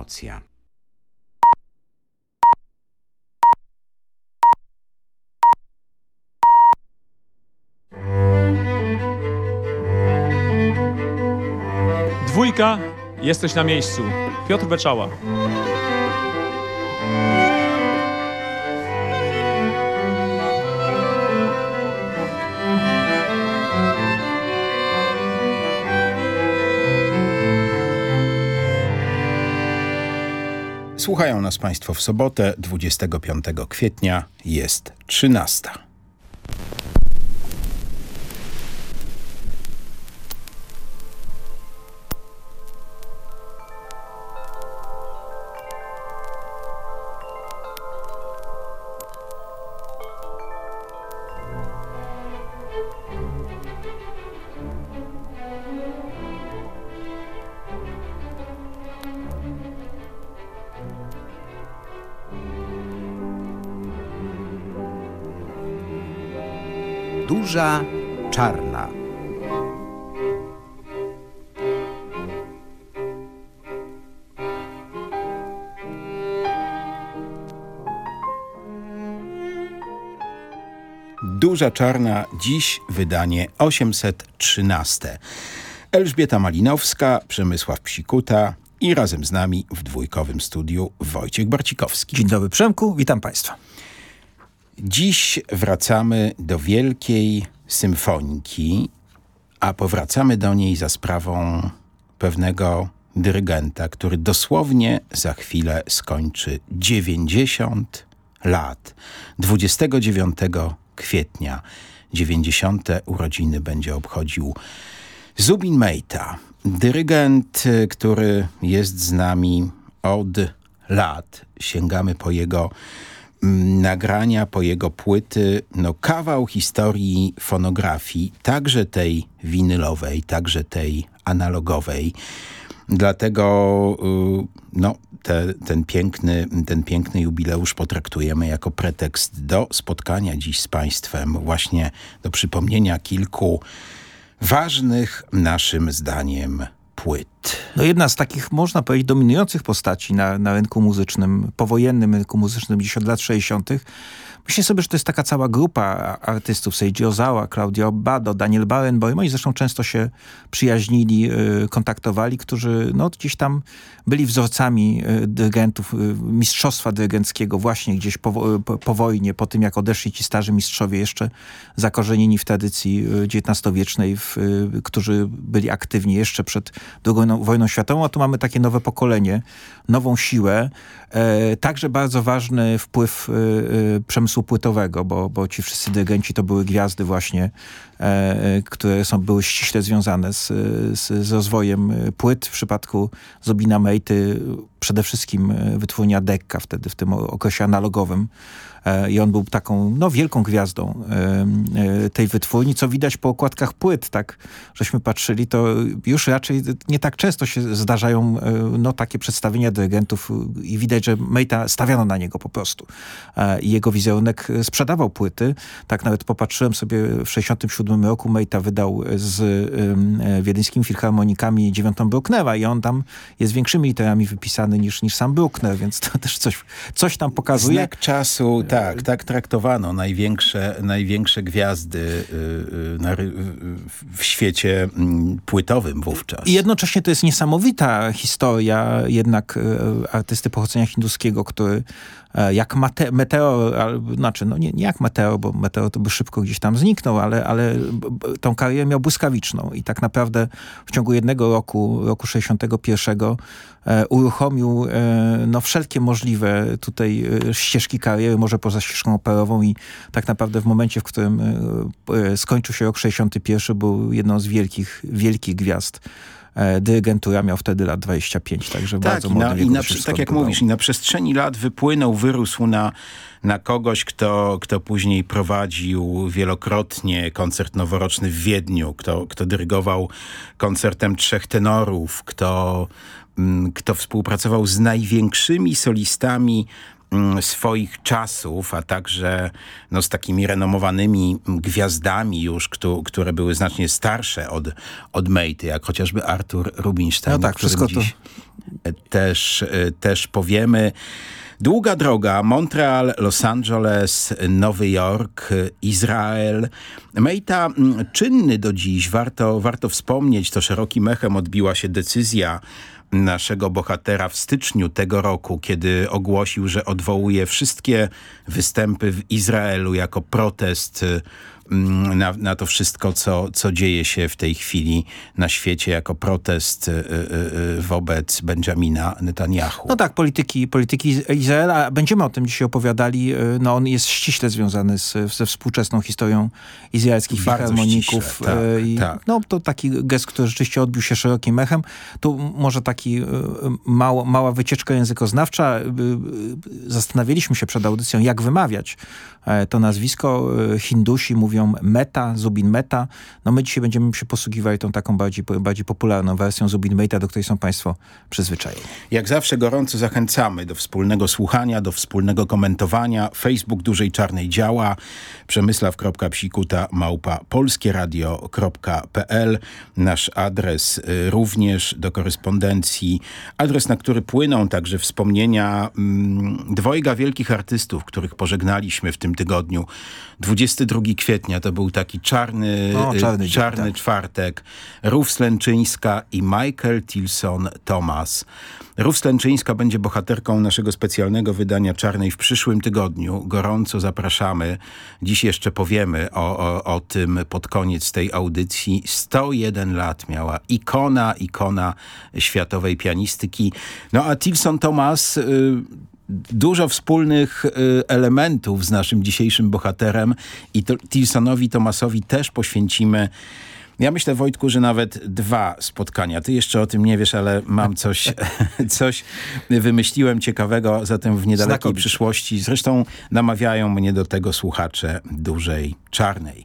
promocja. Dwójka, jesteś na miejscu. Piotr Beczała. Słuchają nas Państwo w sobotę 25 kwietnia, jest 13. Duża Czarna. Duża Czarna, dziś wydanie 813. Elżbieta Malinowska, Przemysław Psikuta i razem z nami w dwójkowym studiu Wojciech Barcikowski. Dzień dobry Przemku, witam Państwa. Dziś wracamy do wielkiej symfoniki, a powracamy do niej za sprawą pewnego dyrygenta, który dosłownie za chwilę skończy 90 lat. 29 kwietnia 90. urodziny będzie obchodził Zubin Mejta. Dyrygent, który jest z nami od lat. Sięgamy po jego nagrania, po jego płyty, no kawał historii fonografii, także tej winylowej, także tej analogowej. Dlatego no, te, ten, piękny, ten piękny jubileusz potraktujemy jako pretekst do spotkania dziś z Państwem, właśnie do przypomnienia kilku ważnych naszym zdaniem płyt. No jedna z takich, można powiedzieć, dominujących postaci na, na rynku muzycznym, powojennym rynku muzycznym gdzieś od lat 60. Myślę sobie, że to jest taka cała grupa artystów, Seiji Ozawa, Claudio Bado, Daniel Barenboim, oni zresztą często się przyjaźnili, y, kontaktowali, którzy no, gdzieś tam byli wzorcami y, dyrygentów, y, mistrzostwa dyrygenckiego właśnie gdzieś po, po, wojnie, po tym jak odeszli ci starzy mistrzowie jeszcze zakorzenieni w tradycji XIX-wiecznej, którzy byli aktywni jeszcze przed II wojną światową, a tu mamy takie nowe pokolenie, nową siłę, e, także bardzo ważny wpływ przemysłu płytowego, bo, bo ci wszyscy dyrygenci to były gwiazdy właśnie, e, które są, były ściśle związane z, z, z rozwojem płyt. W przypadku Zobina Mejty przede wszystkim wytwórnia Dekka wtedy w tym okresie analogowym i on był taką no, wielką gwiazdą tej wytwórni, co widać po okładkach płyt, tak, żeśmy patrzyli, to już raczej nie tak często się zdarzają no, takie przedstawienia dyrygentów i widać, że Mejta stawiano na niego po prostu. I jego wizerunek sprzedawał płyty. Tak nawet popatrzyłem sobie w 67 roku Mejta wydał z wiedeńskimi filharmonikami dziewiątą Brucknera i on tam jest większymi literami wypisany niż, niż sam Bruckner, więc to też coś, coś tam pokazuje. Znak czasu tak, tak traktowano największe, największe gwiazdy y, y, w świecie mm, płytowym wówczas. I jednocześnie to jest niesamowita historia jednak y, artysty pochodzenia hinduskiego, który jak mate, meteor, znaczy no nie, nie jak meteor, bo meteor to by szybko gdzieś tam zniknął, ale, ale tą karierę miał błyskawiczną i tak naprawdę w ciągu jednego roku, roku 61 e, uruchomił e, no, wszelkie możliwe tutaj e, ścieżki kariery, może poza ścieżką operową i tak naprawdę w momencie, w którym e, e, skończył się rok 61 był jedną z wielkich, wielkich gwiazd E, dyrygentura miał wtedy lat 25, także tak, bardzo i na, i na, Tak jak mówisz, i na przestrzeni lat wypłynął, wyrósł na, na kogoś, kto, kto później prowadził wielokrotnie koncert noworoczny w Wiedniu, kto, kto dyrygował koncertem trzech tenorów, kto, mm, kto współpracował z największymi solistami swoich czasów, a także no, z takimi renomowanymi gwiazdami już, kto, które były znacznie starsze od, od Mejty, jak chociażby Artur Rubinstein, No tak, wszystko to- dziś też, też powiemy. Długa droga, Montreal, Los Angeles, Nowy Jork, Izrael. Mejta mm, czynny do dziś, warto, warto wspomnieć, to szerokim echem odbiła się decyzja naszego bohatera w styczniu tego roku, kiedy ogłosił, że odwołuje wszystkie występy w Izraelu jako protest mm, na, na to wszystko, co, co dzieje się w tej chwili na świecie, jako protest y, y, y, wobec Benjamina Netanyahu. No tak, polityki, polityki Izraela. Będziemy o tym dzisiaj opowiadali. No on jest ściśle związany z, ze współczesną historią izraelskich filharmoników. tak, I tak. No to taki gest, który rzeczywiście odbił się szerokim echem. Tu może taki mało, mała wycieczka językoznawcza. Zastanawialiśmy się przed audycją, jak wymawiać e, to nazwisko. Hindusi mówią Meta, Zubin Meta. No my dzisiaj będziemy się posługiwali tą taką bardziej, bardziej popularną wersją Zubin Meta, do której są państwo przyzwyczajeni. Jak zawsze gorąco zachęcamy do wspólnego słuchania, do wspólnego komentowania. Facebook Dużej Czarnej działa. Przemysław.psikuta małpa polskieradio.pl Nasz adres y, również do korespondencji. Adres, na który płyną także wspomnienia mm, dwojga wielkich artystów, których pożegnaliśmy w tym tygodniu. 22 kwietnia to był taki czarny, O, y, czarny czarny tak. czwartek. Ruf Slęczyńska i Michael Tilson Thomas. Ruf Slęczyńska będzie bohaterką naszego specjalnego wydania Czarnej w przyszłym tygodniu. Gorąco zapraszamy. Dziś jeszcze powiemy o, o, o tym pod koniec tej audycji. 101 lat miała ikona, ikona światowej pianistyki. No a Tilson Thomas... Y, dużo wspólnych y, elementów z naszym dzisiejszym bohaterem i to, Tilsonowi Tomasowi też poświęcimy. Ja myślę, Wojtku, że nawet dwa spotkania. Ty jeszcze o tym nie wiesz, ale mam coś, coś wymyśliłem ciekawego, zatem w niedalekiej Znakomicie. przyszłości. Zresztą namawiają mnie do tego słuchacze dużej czarnej.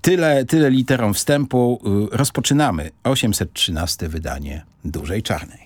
Tyle, tyle literą wstępu. Y, Rozpoczynamy 813 wydanie dużej czarnej.